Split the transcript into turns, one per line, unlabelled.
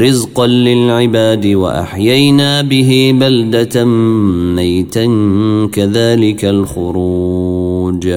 رزقا للعباد واحيينا به بلده ميتا كذلك الخروج